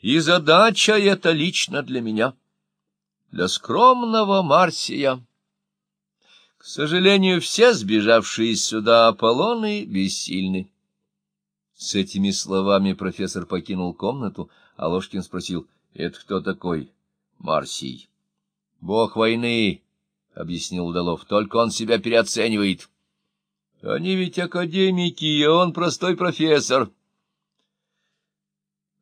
И задача эта лично для меня, для скромного Марсия. К сожалению, все сбежавшие сюда Аполлоны бессильны. С этими словами профессор покинул комнату, а Ложкин спросил, — Это кто такой? — Марсий. — Бог войны, — объяснил Удалов, — только он себя переоценивает. — Они ведь академики, а он простой профессор.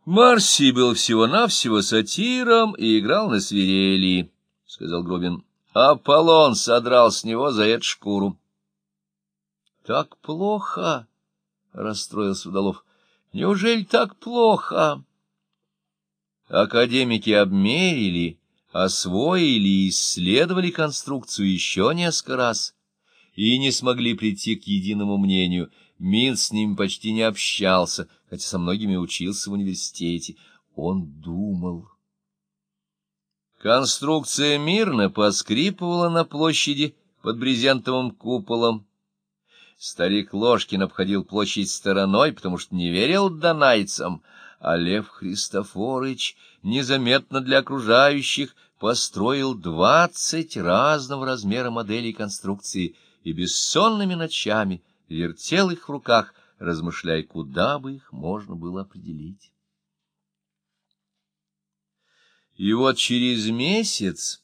Марсий был всего-навсего сатиром и играл на свирели, — сказал Грубин. Аполлон содрал с него за эту шкуру. — Так плохо, — расстроился Удалов. — Неужели так плохо? Академики обмерили, освоили и исследовали конструкцию еще несколько раз и не смогли прийти к единому мнению. Мин с ним почти не общался, хотя со многими учился в университете. Он думал... Конструкция мирно поскрипывала на площади под брезентовым куполом. Старик Ложкин обходил площадь стороной, потому что не верил донайцам, а Лев Христофорыч незаметно для окружающих построил двадцать разного размера моделей конструкции и бессонными ночами вертел их в руках, размышляя, куда бы их можно было определить. И вот через месяц,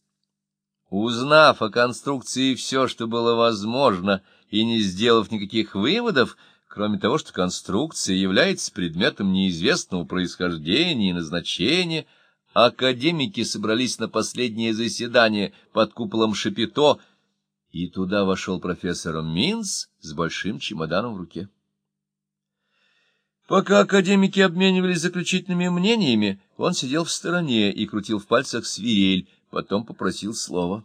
узнав о конструкции все, что было возможно, и не сделав никаких выводов, кроме того, что конструкция является предметом неизвестного происхождения и назначения, академики собрались на последнее заседание под куполом Шапито, и туда вошел профессор Минц с большим чемоданом в руке. Пока академики обменивались заключительными мнениями, он сидел в стороне и крутил в пальцах свирель, потом попросил слова.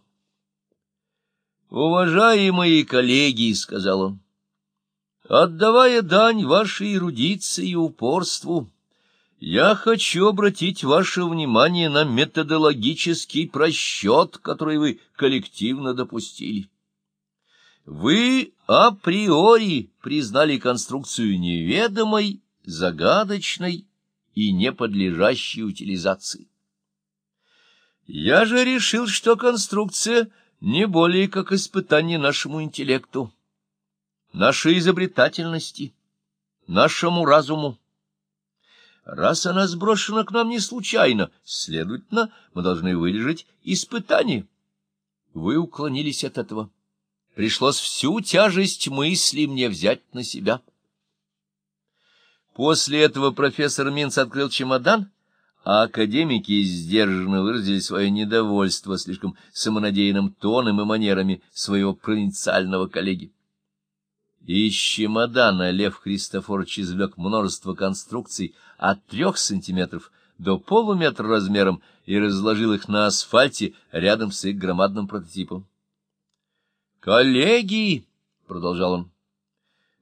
«Уважаемые коллеги», — сказал он, — «отдавая дань вашей эрудиции и упорству, я хочу обратить ваше внимание на методологический просчет, который вы коллективно допустили. Вы априори признали конструкцию неведомой загадочной и не подлежащей утилизации. Я же решил, что конструкция не более как испытание нашему интеллекту, нашей изобретательности, нашему разуму. Раз она сброшена к нам не случайно, следовательно, мы должны выдержать испытание. Вы уклонились от этого. Пришлось всю тяжесть мысли мне взять на себя. После этого профессор Минц открыл чемодан, а академики сдержанно выразили свое недовольство слишком самонадеянным тоном и манерами своего провинциального коллеги. Из чемодана Лев Христофорович извлек множество конструкций от трех сантиметров до полуметра размером и разложил их на асфальте рядом с их громадным прототипом. «Коллеги!» — продолжал он.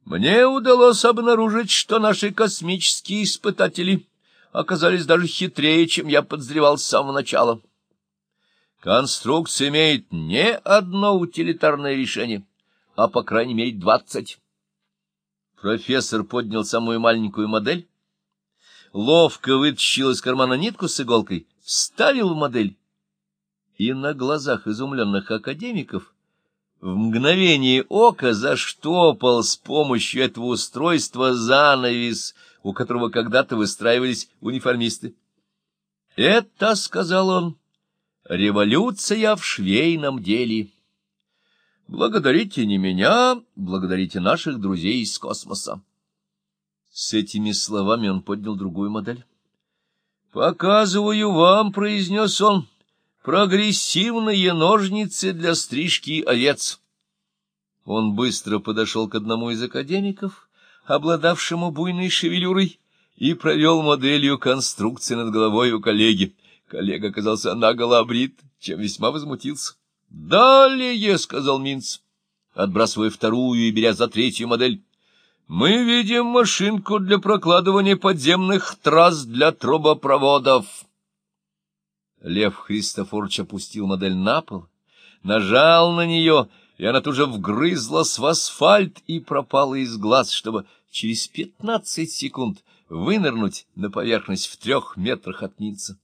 Мне удалось обнаружить, что наши космические испытатели оказались даже хитрее, чем я подозревал с самого начала. Конструкция имеет не одно утилитарное решение, а, по крайней мере, двадцать. Профессор поднял самую маленькую модель, ловко вытащил из кармана нитку с иголкой, вставил в модель, и на глазах изумленных академиков в мгновение ока заштопал с помощью этого устройства занавес, у которого когда-то выстраивались униформисты. «Это, — сказал он, — революция в швейном деле. Благодарите не меня, благодарите наших друзей из космоса». С этими словами он поднял другую модель. «Показываю вам, — произнес он, — Прогрессивные ножницы для стрижки овец. Он быстро подошел к одному из академиков, обладавшему буйной шевелюрой, и провел моделью конструкции над головой у коллеги. Коллега оказался наголо обрит, чем весьма возмутился. «Далее», — сказал Минц, отбрасывая вторую и беря за третью модель, — «мы видим машинку для прокладывания подземных трасс для трубопроводов». Лев Христофорович опустил модель на пол, нажал на нее, и она тут же вгрызлась в асфальт и пропала из глаз, чтобы через пятнадцать секунд вынырнуть на поверхность в трех метрах от Ницца.